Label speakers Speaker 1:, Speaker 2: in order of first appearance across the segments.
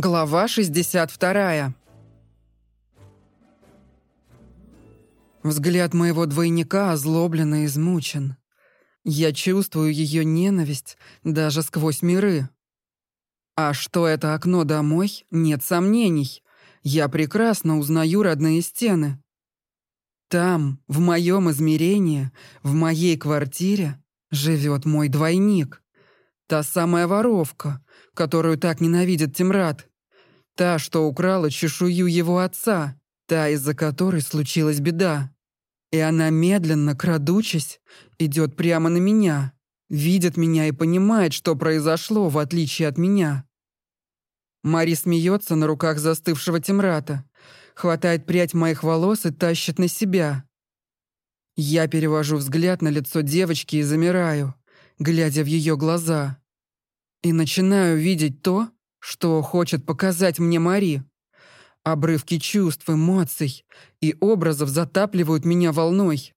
Speaker 1: Глава 62. Взгляд моего двойника озлоблен и измучен. Я чувствую ее ненависть даже сквозь миры. А что это окно домой, нет сомнений. Я прекрасно узнаю родные стены. Там, в моем измерении, в моей квартире, живет мой двойник. Та самая воровка, которую так ненавидит Тимрад. Та, что украла чешую его отца, та, из-за которой случилась беда. И она медленно, крадучись, идет прямо на меня, видит меня и понимает, что произошло, в отличие от меня. Мари смеется на руках застывшего Тимрата, хватает прядь моих волос и тащит на себя. Я перевожу взгляд на лицо девочки и замираю, глядя в ее глаза. И начинаю видеть то, что хочет показать мне Мари? Обрывки чувств, эмоций и образов затапливают меня волной.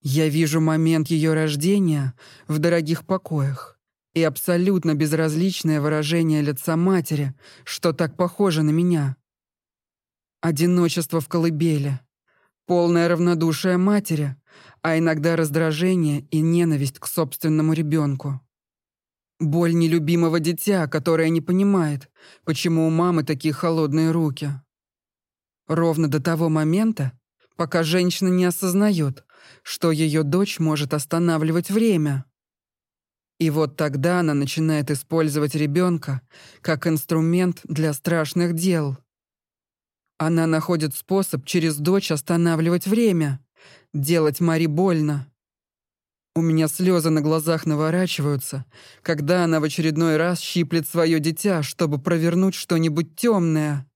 Speaker 1: Я вижу момент ее рождения в дорогих покоях и абсолютно безразличное выражение лица матери, что так похоже на меня. Одиночество в колыбели, полное равнодушие матери, а иногда раздражение и ненависть к собственному ребенку. Боль нелюбимого дитя, которое не понимает, почему у мамы такие холодные руки. Ровно до того момента, пока женщина не осознает, что ее дочь может останавливать время. И вот тогда она начинает использовать ребенка как инструмент для страшных дел. Она находит способ через дочь останавливать время, делать Мари больно. У меня слезы на глазах наворачиваются, когда она в очередной раз щиплет свое дитя, чтобы провернуть что-нибудь темное.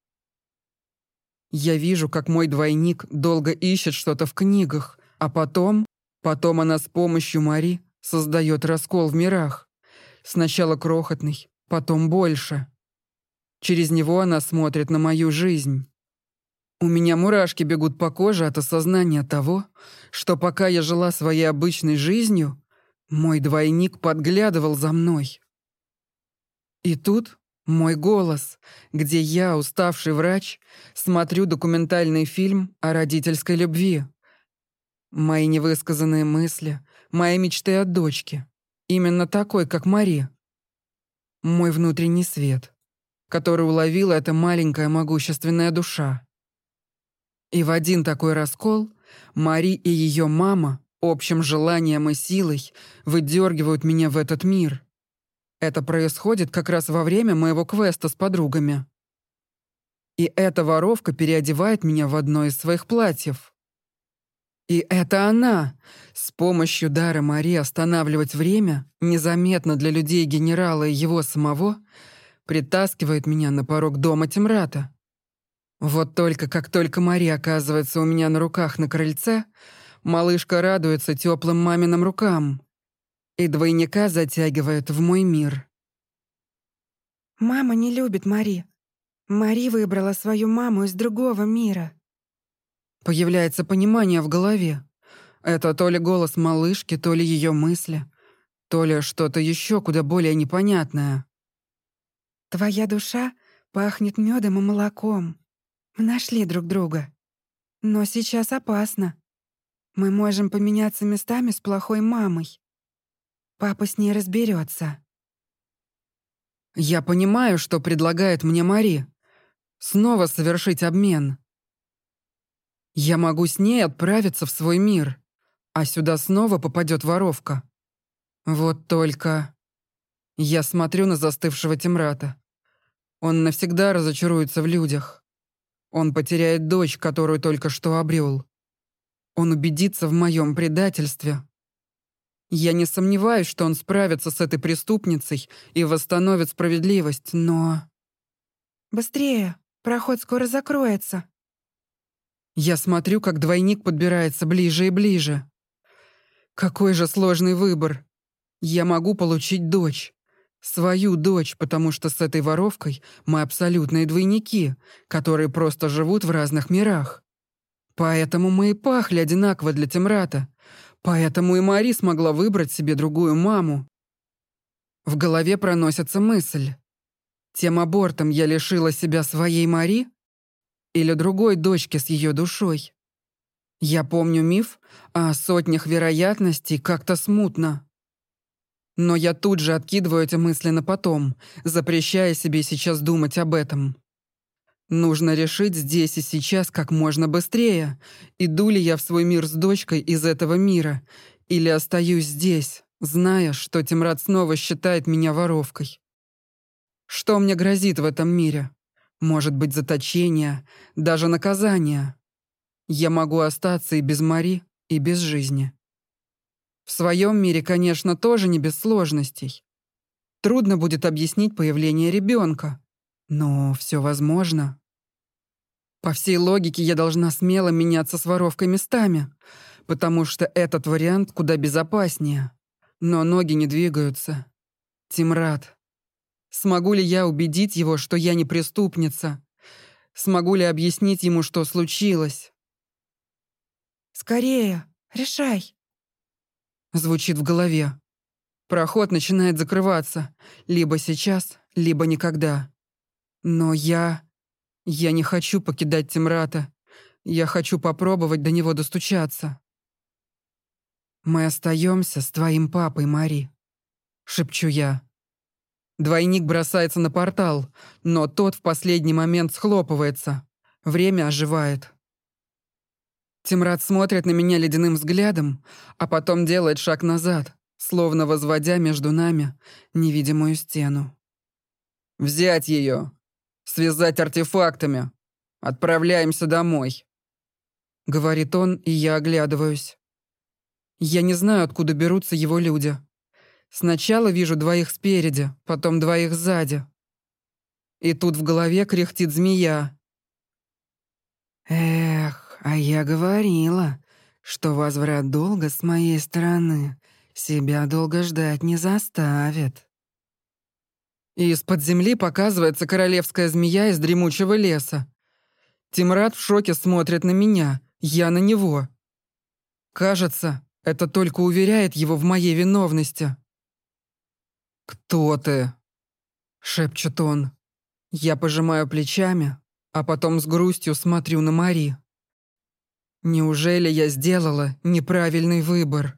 Speaker 1: Я вижу, как мой двойник долго ищет что-то в книгах, а потом, потом она с помощью Мари создает раскол в мирах. Сначала крохотный, потом больше. Через него она смотрит на мою жизнь. У меня мурашки бегут по коже от осознания того, что пока я жила своей обычной жизнью, мой двойник подглядывал за мной. И тут мой голос, где я, уставший врач, смотрю документальный фильм о родительской любви. Мои невысказанные мысли, мои мечты о дочке, именно такой, как Мари. Мой внутренний свет, который уловила эта маленькая могущественная душа. И в один такой раскол Мари и ее мама общим желанием и силой выдергивают меня в этот мир. Это происходит как раз во время моего квеста с подругами. И эта воровка переодевает меня в одно из своих платьев. И это она, с помощью дара Мари останавливать время, незаметно для людей генерала и его самого, притаскивает меня на порог дома Тимрата. Вот только как только Мария оказывается у меня на руках на крыльце, малышка радуется теплым маминым рукам и двойника затягивает в мой мир.
Speaker 2: «Мама не любит Мари. Мари выбрала свою маму из другого мира».
Speaker 1: Появляется понимание в голове. Это то ли голос малышки, то ли ее мысли, то ли что-то еще куда более непонятное.
Speaker 2: «Твоя душа пахнет медом и молоком. Мы нашли друг друга. Но сейчас опасно. Мы можем поменяться местами с плохой мамой. Папа с ней разберется.
Speaker 1: Я понимаю, что предлагает мне Мари. Снова совершить обмен. Я могу с ней отправиться в свой мир, а сюда снова попадет воровка. Вот только... Я смотрю на застывшего Тимрата. Он навсегда разочаруется в людях. Он потеряет дочь, которую только что обрел. Он убедится в моем предательстве. Я не сомневаюсь, что он справится с этой преступницей и восстановит справедливость, но...
Speaker 2: «Быстрее! Проход скоро закроется!»
Speaker 1: Я смотрю, как двойник подбирается ближе и ближе. Какой же сложный выбор. Я могу получить дочь. Свою дочь, потому что с этой воровкой мы абсолютные двойники, которые просто живут в разных мирах. Поэтому мы и пахли одинаково для Темрата. Поэтому и Мари смогла выбрать себе другую маму. В голове проносится мысль. Тем абортом я лишила себя своей Мари? Или другой дочки с ее душой? Я помню миф о сотнях вероятностей как-то смутно. Но я тут же откидываю эти мысли на потом, запрещая себе сейчас думать об этом. Нужно решить здесь и сейчас как можно быстрее, иду ли я в свой мир с дочкой из этого мира, или остаюсь здесь, зная, что Тимрад снова считает меня воровкой. Что мне грозит в этом мире? Может быть, заточение, даже наказание. Я могу остаться и без Мари, и без жизни. В своем мире, конечно, тоже не без сложностей. Трудно будет объяснить появление ребенка, но все возможно. По всей логике я должна смело меняться с воровкой местами, потому что этот вариант куда безопаснее. Но ноги не двигаются. Тимрад. Смогу ли я убедить его, что я не преступница? Смогу ли объяснить ему, что случилось?
Speaker 2: «Скорее, решай!»
Speaker 1: Звучит в голове. Проход начинает закрываться. Либо сейчас, либо никогда. Но я... Я не хочу покидать Тимрата. Я хочу попробовать до него достучаться. «Мы остаемся с твоим папой, Мари», — шепчу я. Двойник бросается на портал, но тот в последний момент схлопывается. Время оживает. Тимрад смотрит на меня ледяным взглядом, а потом делает шаг назад, словно возводя между нами невидимую стену. «Взять ее! Связать артефактами! Отправляемся домой!» Говорит он, и я оглядываюсь. Я не знаю, откуда берутся его люди. Сначала вижу двоих спереди, потом двоих сзади. И тут в голове кряхтит змея.
Speaker 2: Эх, а я говорила, что возврат долга с моей стороны себя долго ждать не заставит.
Speaker 1: Из-под земли показывается королевская змея из дремучего леса. Тимрад в шоке смотрит на меня, я на него. Кажется, это только уверяет его в моей виновности. «Кто ты?» — шепчет он. Я пожимаю плечами, а потом с грустью смотрю на Мари. Неужели я сделала неправильный выбор?